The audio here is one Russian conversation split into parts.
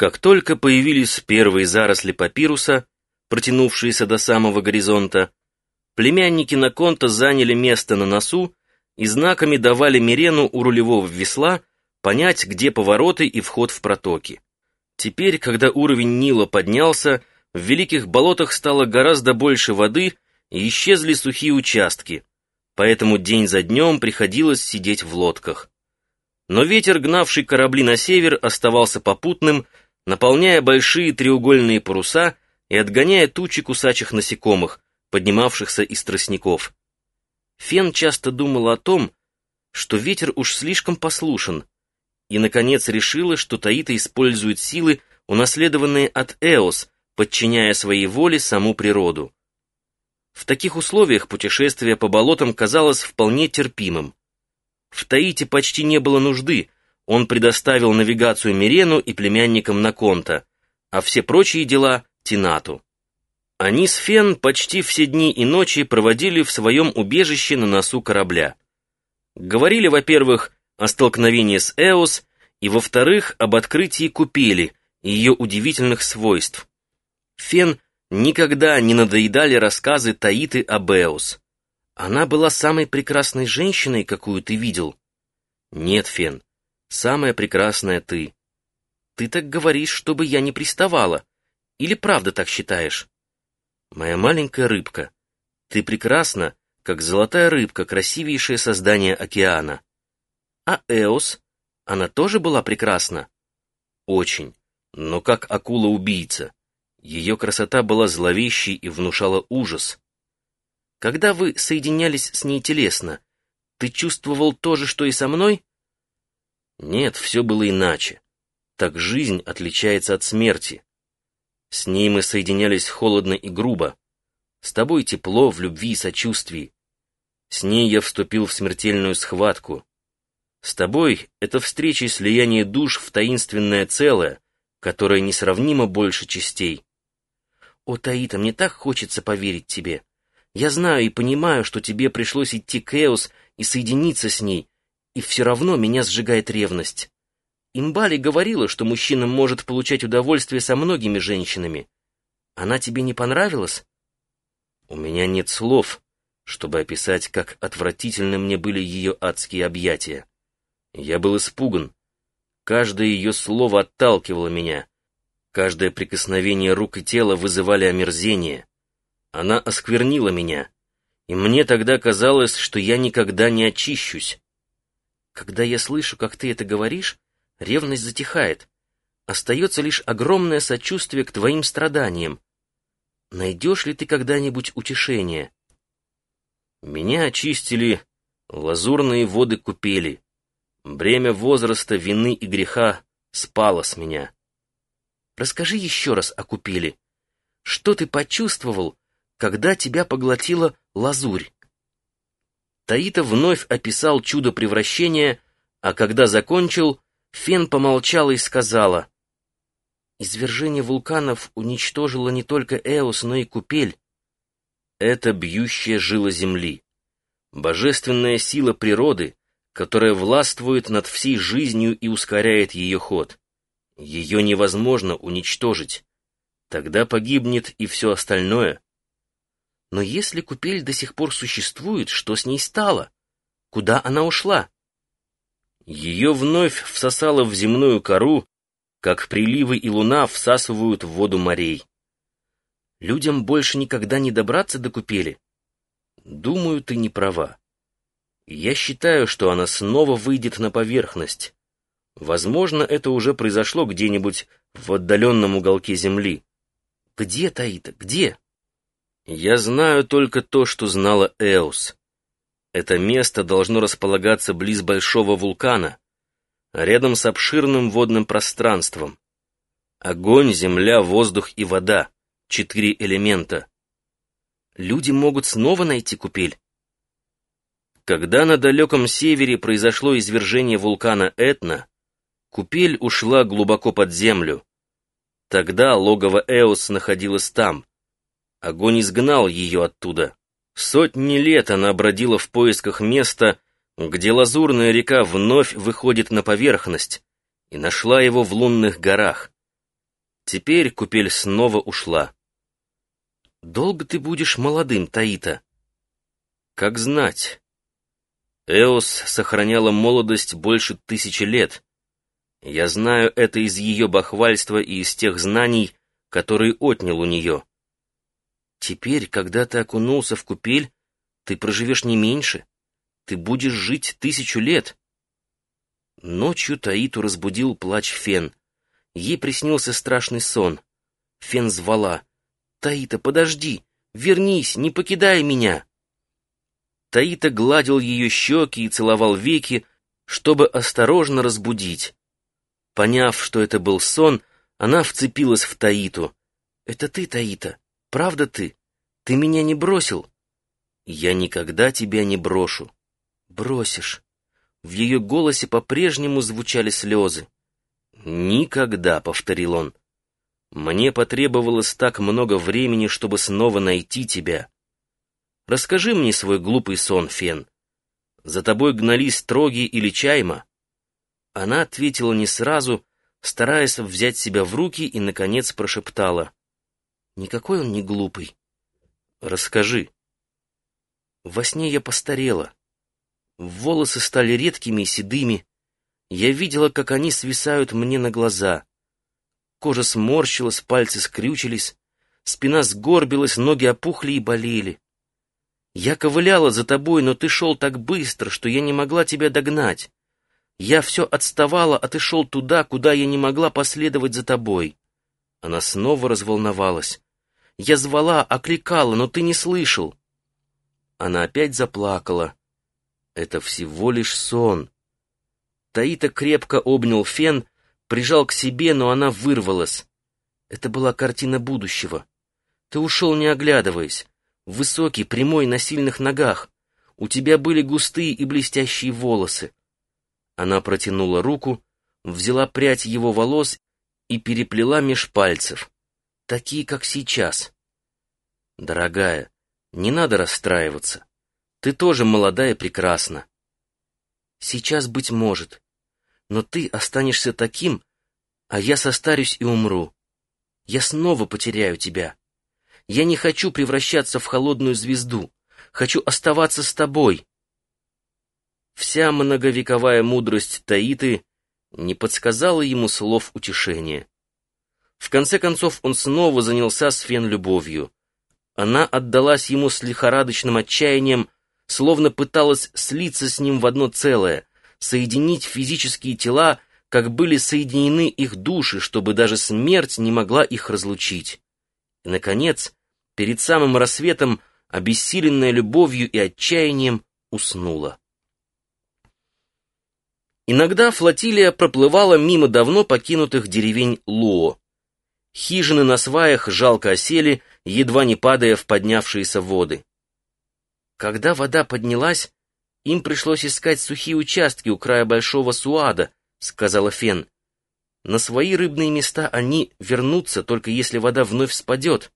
Как только появились первые заросли папируса, протянувшиеся до самого горизонта, племянники Наконта заняли место на носу и знаками давали Мирену у рулевого весла понять, где повороты и вход в протоки. Теперь, когда уровень Нила поднялся, в великих болотах стало гораздо больше воды и исчезли сухие участки, поэтому день за днем приходилось сидеть в лодках. Но ветер, гнавший корабли на север, оставался попутным, наполняя большие треугольные паруса и отгоняя тучи кусачих насекомых, поднимавшихся из тростников. Фен часто думала о том, что ветер уж слишком послушен, и, наконец, решила, что Таита использует силы, унаследованные от Эос, подчиняя своей воле саму природу. В таких условиях путешествие по болотам казалось вполне терпимым. В Таите почти не было нужды, он предоставил навигацию Мирену и племянникам Наконта, а все прочие дела — Тинату. Они с Фен почти все дни и ночи проводили в своем убежище на носу корабля. Говорили, во-первых, о столкновении с Эос, и, во-вторых, об открытии купели и ее удивительных свойств. Фен никогда не надоедали рассказы Таиты об Эос. Она была самой прекрасной женщиной, какую ты видел. Нет, Фен, самая прекрасная ты. Ты так говоришь, чтобы я не приставала. Или правда так считаешь? Моя маленькая рыбка, ты прекрасна, как золотая рыбка, красивейшее создание океана. А Эос, она тоже была прекрасна? Очень, но как акула-убийца. Ее красота была зловещей и внушала ужас. Когда вы соединялись с ней телесно, ты чувствовал то же, что и со мной? Нет, все было иначе. Так жизнь отличается от смерти. С ней мы соединялись холодно и грубо. С тобой тепло, в любви и сочувствии. С ней я вступил в смертельную схватку. С тобой это встреча и слияние душ в таинственное целое, которое несравнимо больше частей. О, Таита, мне так хочется поверить тебе. Я знаю и понимаю, что тебе пришлось идти к Эос и соединиться с ней, и все равно меня сжигает ревность. Имбали говорила, что мужчина может получать удовольствие со многими женщинами. Она тебе не понравилась? У меня нет слов, чтобы описать, как отвратительны мне были ее адские объятия. Я был испуган. Каждое ее слово отталкивало меня. Каждое прикосновение рук и тела вызывали омерзение. Она осквернила меня, и мне тогда казалось, что я никогда не очищусь. Когда я слышу, как ты это говоришь, Ревность затихает. Остается лишь огромное сочувствие к твоим страданиям. Найдешь ли ты когда-нибудь утешение? Меня очистили лазурные воды купели. Бремя возраста, вины и греха спало с меня. Расскажи еще раз о купели. Что ты почувствовал, когда тебя поглотила лазурь? Таита вновь описал чудо превращения, а когда закончил, Фен помолчала и сказала, «Извержение вулканов уничтожило не только Эос, но и Купель. Это бьющая жила Земли, божественная сила природы, которая властвует над всей жизнью и ускоряет ее ход. Ее невозможно уничтожить. Тогда погибнет и все остальное. Но если Купель до сих пор существует, что с ней стало? Куда она ушла? Ее вновь всосало в земную кору, как приливы и луна всасывают в воду морей. Людям больше никогда не добраться до купели? Думаю, ты не права. Я считаю, что она снова выйдет на поверхность. Возможно, это уже произошло где-нибудь в отдаленном уголке земли. Где, Таита, где? Я знаю только то, что знала Эос. Это место должно располагаться близ большого вулкана, рядом с обширным водным пространством. Огонь, земля, воздух и вода — четыре элемента. Люди могут снова найти купель. Когда на далеком севере произошло извержение вулкана Этна, купель ушла глубоко под землю. Тогда логово Эос находилось там. Огонь изгнал ее оттуда. Сотни лет она бродила в поисках места, где лазурная река вновь выходит на поверхность, и нашла его в лунных горах. Теперь купель снова ушла. «Долго ты будешь молодым, Таита?» «Как знать. Эос сохраняла молодость больше тысячи лет. Я знаю это из ее бахвальства и из тех знаний, которые отнял у нее. Теперь, когда ты окунулся в купель, ты проживешь не меньше. Ты будешь жить тысячу лет». Ночью Таиту разбудил плач Фен. Ей приснился страшный сон. Фен звала. «Таита, подожди! Вернись, не покидай меня!» Таита гладил ее щеки и целовал веки, чтобы осторожно разбудить. Поняв, что это был сон, она вцепилась в Таиту. «Это ты, Таита? Правда ты? Ты меня не бросил?» «Я никогда тебя не брошу». «Бросишь». В ее голосе по-прежнему звучали слезы. «Никогда», — повторил он. «Мне потребовалось так много времени, чтобы снова найти тебя. Расскажи мне свой глупый сон, Фен. За тобой гнались Троги или Чайма?» Она ответила не сразу, стараясь взять себя в руки и, наконец, прошептала. «Никакой он не глупый. Расскажи». Во сне я постарела. Волосы стали редкими и седыми, я видела, как они свисают мне на глаза. Кожа сморщилась, пальцы скрючились, спина сгорбилась, ноги опухли и болели. Я ковыляла за тобой, но ты шел так быстро, что я не могла тебя догнать. Я все отставала, а ты шел туда, куда я не могла последовать за тобой. Она снова разволновалась. Я звала, окликала, но ты не слышал. Она опять заплакала. Это всего лишь сон. Таита крепко обнял Фен, прижал к себе, но она вырвалась. Это была картина будущего. Ты ушел, не оглядываясь. Высокий, прямой, на сильных ногах. У тебя были густые и блестящие волосы. Она протянула руку, взяла прядь его волос и переплела меж пальцев. Такие, как сейчас. Дорогая, не надо расстраиваться. Ты тоже молодая и прекрасна. Сейчас, быть может. Но ты останешься таким, а я состарюсь и умру. Я снова потеряю тебя. Я не хочу превращаться в холодную звезду. Хочу оставаться с тобой. Вся многовековая мудрость Таиты не подсказала ему слов утешения. В конце концов он снова занялся с Фен любовью. Она отдалась ему с лихорадочным отчаянием, словно пыталась слиться с ним в одно целое, соединить физические тела, как были соединены их души, чтобы даже смерть не могла их разлучить. И, наконец, перед самым рассветом, обессиленная любовью и отчаянием, уснула. Иногда флотилия проплывала мимо давно покинутых деревень Луо. Хижины на сваях жалко осели, едва не падая в поднявшиеся воды. Когда вода поднялась, им пришлось искать сухие участки у края большого суада, сказала Фен. На свои рыбные места они вернутся, только если вода вновь спадет.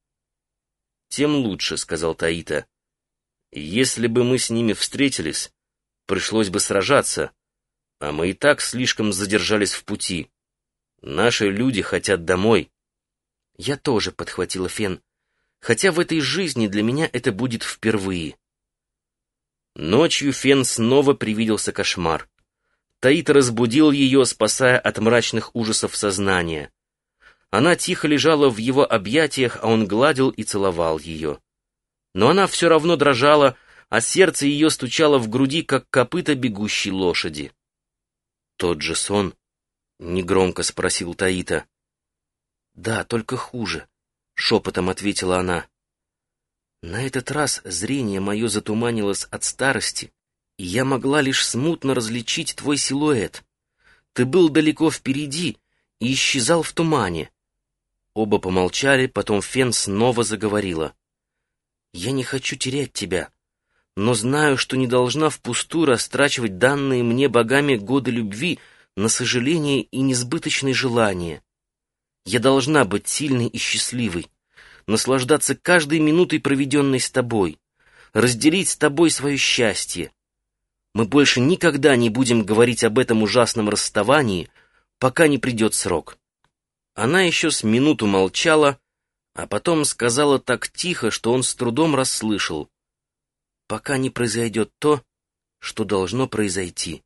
Тем лучше, сказал Таита. Если бы мы с ними встретились, пришлось бы сражаться, а мы и так слишком задержались в пути. Наши люди хотят домой. Я тоже, подхватила Фен, хотя в этой жизни для меня это будет впервые. Ночью Фен снова привиделся кошмар. Таит разбудил ее, спасая от мрачных ужасов сознания. Она тихо лежала в его объятиях, а он гладил и целовал ее. Но она все равно дрожала, а сердце ее стучало в груди, как копыта бегущей лошади. «Тот же сон?» — негромко спросил Таита. «Да, только хуже», — шепотом ответила она. На этот раз зрение мое затуманилось от старости, и я могла лишь смутно различить твой силуэт. Ты был далеко впереди и исчезал в тумане. Оба помолчали, потом Фен снова заговорила. «Я не хочу терять тебя, но знаю, что не должна впустую растрачивать данные мне богами годы любви на сожаление и несбыточные желания. Я должна быть сильной и счастливой наслаждаться каждой минутой, проведенной с тобой, разделить с тобой свое счастье. Мы больше никогда не будем говорить об этом ужасном расставании, пока не придет срок. Она еще с минуту молчала, а потом сказала так тихо, что он с трудом расслышал. «Пока не произойдет то, что должно произойти».